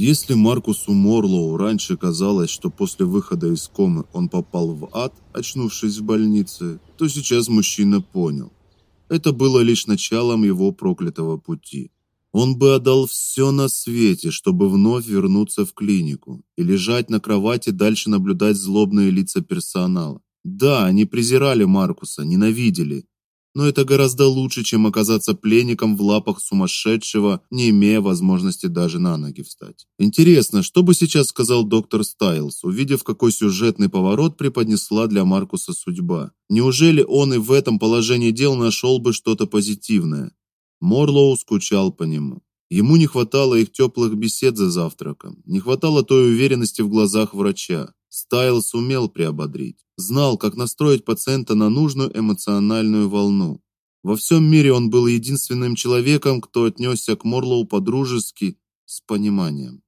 Если Маркусу Морлоу раньше казалось, что после выхода из комы он попал в ад, очнувшись в больнице, то сейчас мужчина понял. Это было лишь началом его проклятого пути. Он бы отдал все на свете, чтобы вновь вернуться в клинику и лежать на кровати дальше наблюдать злобные лица персонала. Да, они презирали Маркуса, ненавидели, но это гораздо лучше, чем оказаться пленником в лапах сумасшедшего, не имея возможности даже на ноги встать. Интересно, что бы сейчас сказал доктор Стайлс, увидев, какой сюжетный поворот преподнесла для Маркуса судьба. Неужели он и в этом положении дел нашел бы что-то позитивное? Морлоу скучал по нему. Ему не хватало их теплых бесед за завтраком, не хватало той уверенности в глазах врача. Стайлс умел приободрить, знал, как настроить пациента на нужную эмоциональную волну. Во всем мире он был единственным человеком, кто отнесся к Морлоу по-дружески, с пониманием.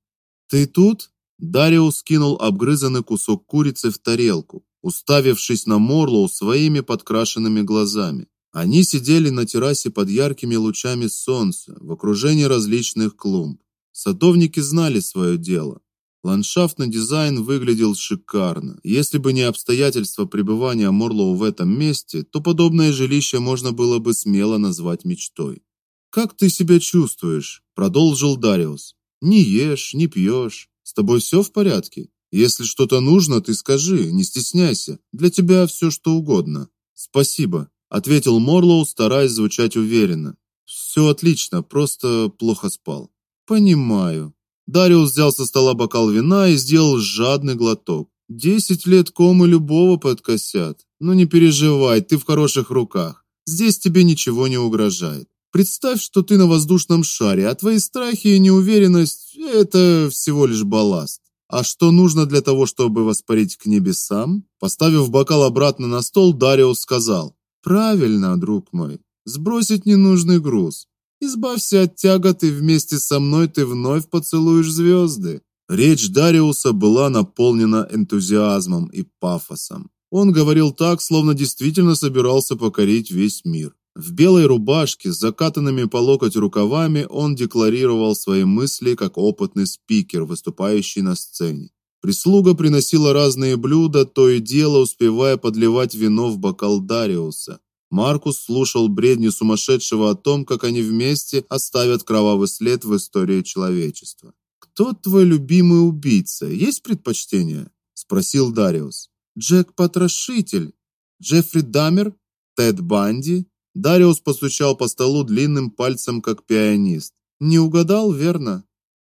"Ты тут?" Дариус кинул обгрызанный кусок курицы в тарелку, уставившись на Морлоу своими подкрашенными глазами. Они сидели на террасе под яркими лучами солнца, в окружении различных клумб. Садовники знали свое дело. Ландшафтный дизайн выглядел шикарно. Если бы не обстоятельства пребывания Морлоу в этом месте, то подобное жилище можно было бы смело назвать мечтой. Как ты себя чувствуешь? продолжил Дариус. Не ешь, не пьешь. С тобой все в порядке? Если что-то нужно, ты скажи, не стесняйся. Для тебя все что угодно. Спасибо, ответил Морлоу, стараясь звучать уверенно. Все отлично, просто плохо спал. Понимаю. Дариус взял со стола бокал вина и сделал жадный глоток. Десять лет комы любого подкосят. Но не переживай, ты в хороших руках. Здесь тебе ничего не угрожает. Представь, что ты на воздушном шаре, а твои страхи и неуверенность это всего лишь балласт. А что нужно для того, чтобы воспарить к небесам? Поставив бокал обратно на стол, Дариус сказал: "Правильно, друг мой. Сбросить ненужный груз. Избавься от тягот, и вместе со мной ты вновь поцелуешь звезды». Речь Дариуса была наполнена энтузиазмом и пафосом. Он говорил так, словно действительно собирался покорить весь мир. В белой рубашке с закатанными по локоть рукавами он декларировал свои мысли как опытный спикер, выступающий на сцене. Прислуга приносила разные блюда, то и дело успевая подливать вино в бокал Дариуса. Маркус слушал бредни сумасшедшего о том, как они вместе оставят кровавый след в истории человечества. Кто твой любимый убийца? Есть предпочтение? спросил Дариус. Джек Потрошитель, Джеффри Дамер, Тед Банди? Дариус постучал по столу длинным пальцем, как пианист. Не угадал, верно?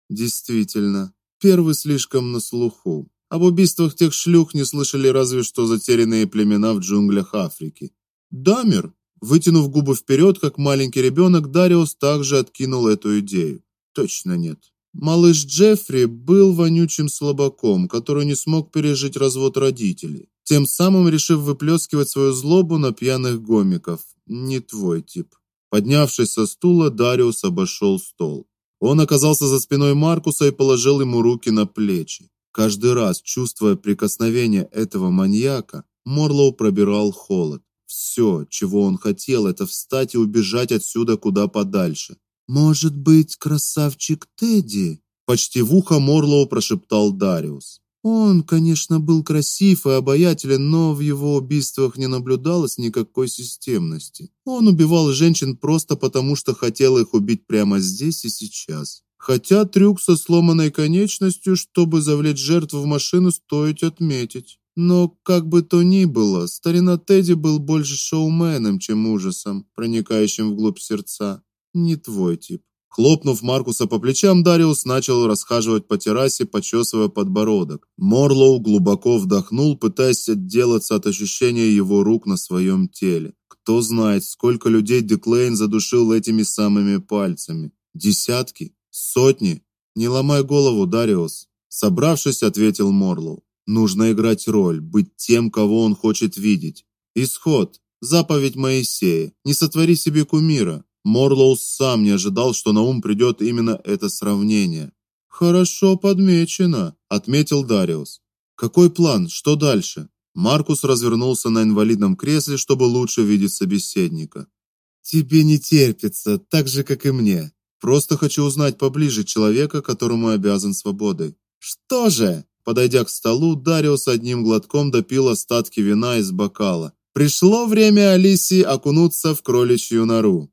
Действительно, первый слишком на слуху. Об убийствах тех шлюх не слышали разве что затерянные племена в джунглях Африки. Дамер, вытянув губы вперед, как маленький ребенок, Дариус также откинул эту идею. Точно нет. Малыш Джеффри был вонючим слабаком, который не смог пережить развод родителей, тем самым решив выплескивать свою злобу на пьяных гомиков. Не твой тип. Поднявшись со стула, Дариус обошел стол. Он оказался за спиной Маркуса и положил ему руки на плечи. Каждый раз, чувствуя прикосновение этого маньяка, Морлоу пробирал холод. Все, чего он хотел это встать и убежать отсюда куда подальше. Может быть, красавчик Тедди, почти в ухо Морлоу прошептал Дариус. Он, конечно, был красив и обаятелен, но в его убийствах не наблюдалось никакой системности. Он убивал женщин просто потому, что хотел их убить прямо здесь и сейчас. Хотя трюк со сломанной конечностью, чтобы завлечь жертву в машину, стоит отметить. Но как бы то ни было, старина Тедди был больше шоуменом, чем ужасом, проникающим вглубь сердца. Не твой тип. Хлопнув Маркуса по плечам, Дариус начал расхаживать по террасе, почесывая подбородок. Морлоу глубоко вдохнул, пытаясь отделаться от ощущения его рук на своем теле. Кто знает, сколько людей Деклейн задушил этими самыми пальцами? Десятки? Сотни? Не ломай голову, Дариус, собравшись, ответил Морлоу. Нужно играть роль, быть тем, кого он хочет видеть. Исход. Заповедь Моисея. Не сотвори себе кумира. Морлоу сам не ожидал, что на ум придет именно это сравнение. Хорошо подмечено, отметил Дариус. Какой план? Что дальше? Маркус развернулся на инвалидном кресле, чтобы лучше видеть собеседника. Тебе не терпится, так же как и мне. Просто хочу узнать поближе человека, которому обязан свободой. Что же? Подойдя к столу, Дариус одним глотком допил остатки вина из бокала. Пришло время Алисии окунуться в кроличью нору.